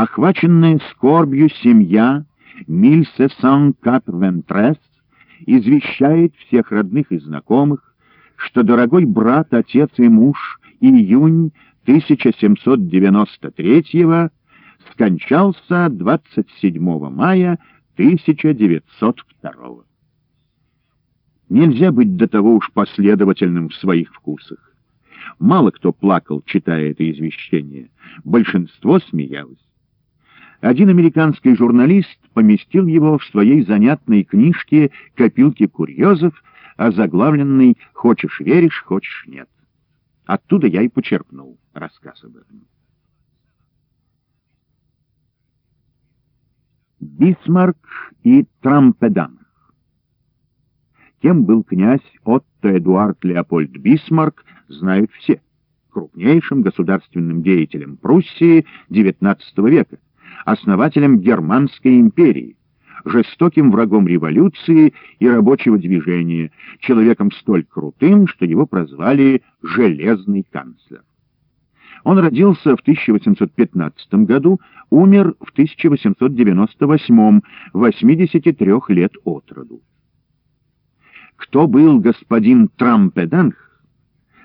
Охваченная скорбью семья Мильсе Сан-Кат-Вентрес извещает всех родных и знакомых, что дорогой брат, отец и муж июнь 1793 скончался 27 мая 1902 Нельзя быть до того уж последовательным в своих вкусах. Мало кто плакал, читая это извещение. Большинство смеялось. Один американский журналист поместил его в своей занятной книжке «Копилки курьезов», озаглавленной «Хочешь веришь, хочешь нет». Оттуда я и почерпнул рассказ об этом. Бисмарк и Трампедан. Кем был князь Отто Эдуард Леопольд Бисмарк, знают все. Крупнейшим государственным деятелем Пруссии XIX века, основателем Германской империи, жестоким врагом революции и рабочего движения, человеком столь крутым, что его прозвали «железный канцлер». Он родился в 1815 году, умер в 1898, 83 лет от роду. Кто был господин Трампеданг,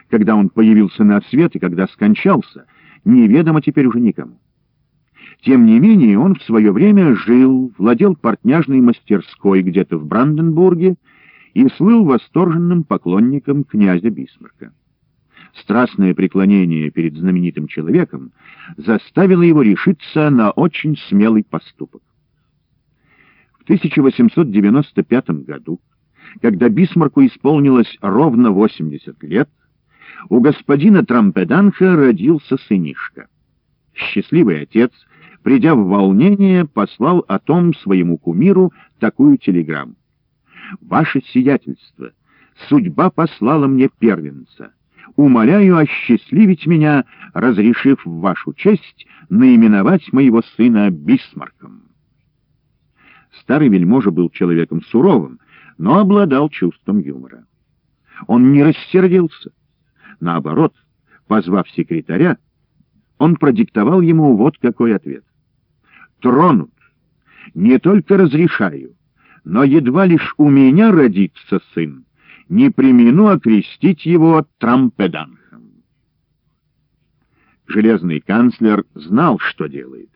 когда он появился на свет и когда скончался, неведомо теперь уже никому. Тем не менее, он в свое время жил, владел портняжной мастерской где-то в Бранденбурге и слыл восторженным поклонником князя Бисмарка. Страстное преклонение перед знаменитым человеком заставило его решиться на очень смелый поступок. В 1895 году, когда Бисмарку исполнилось ровно 80 лет, у господина Трампеданха родился сынишка. Счастливый отец — придя в волнение, послал о том своему кумиру такую телеграмму. «Ваше сиятельство, судьба послала мне первенца. Умоляю осчастливить меня, разрешив в вашу честь наименовать моего сына Бисмарком». Старый вельможа был человеком суровым, но обладал чувством юмора. Он не рассердился. Наоборот, позвав секретаря, он продиктовал ему вот какой ответ тронут. Не только разрешаю, но едва лишь у меня родится сын, не примену окрестить его Трампеданхом. Железный канцлер знал, что делает.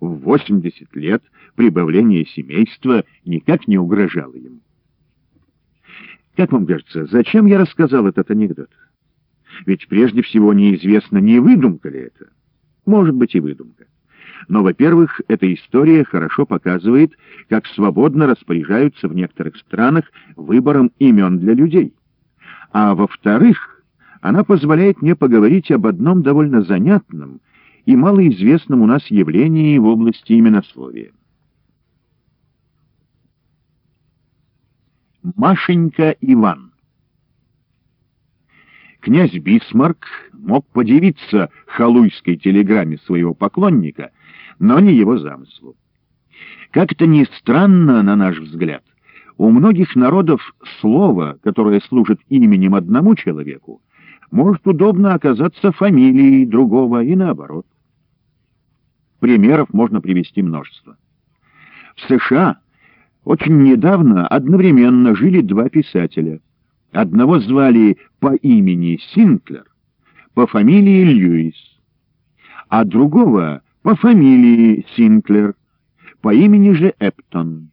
В 80 лет прибавление семейства никак не угрожало ему. Как вам кажется, зачем я рассказал этот анекдот? Ведь прежде всего неизвестно, не выдумка ли это. Может быть и выдумка. Но, во-первых, эта история хорошо показывает, как свободно распоряжаются в некоторых странах выбором имен для людей. А во-вторых, она позволяет мне поговорить об одном довольно занятном и малоизвестном у нас явлении в области именословия. Машенька Иван Князь Бисмарк мог подивиться халуйской телеграмме своего поклонника, но не его замыслу. Как-то ни странно, на наш взгляд, у многих народов слово, которое служит именем одному человеку, может удобно оказаться фамилией другого и наоборот. Примеров можно привести множество. В США очень недавно одновременно жили два писателя. Одного звали по имени Синклер, по фамилии Льюис, а другого по фамилии Синклер, по имени же Эптон.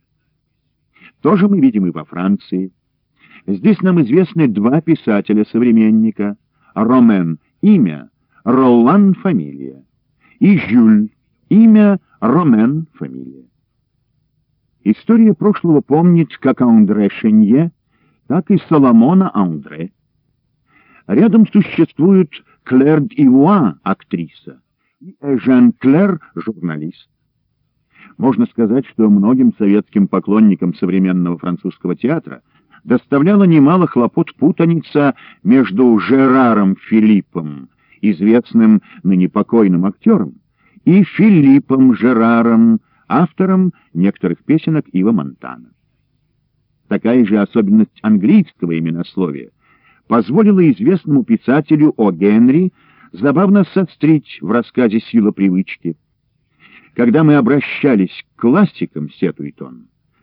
Тоже мы видим и во Франции. Здесь нам известны два писателя-современника. Ромен — имя, Ролан — фамилия. И Жюль — имя, Ромен — фамилия. История прошлого помнит как Андре Шенье, так и Соломона Андре. Рядом существует Клэр Д'Ивуа, актриса, и Эжен Клэр, журналист. Можно сказать, что многим советским поклонникам современного французского театра доставляла немало хлопот путаница между Жераром Филиппом, известным ныне покойным актером, и Филиппом Жераром, автором некоторых песенок Ива Монтана. Такая же особенность английского именословия позволила известному писателю О. Генри забавно сострить в рассказе «Сила привычки». Когда мы обращались к классикам, сетует он,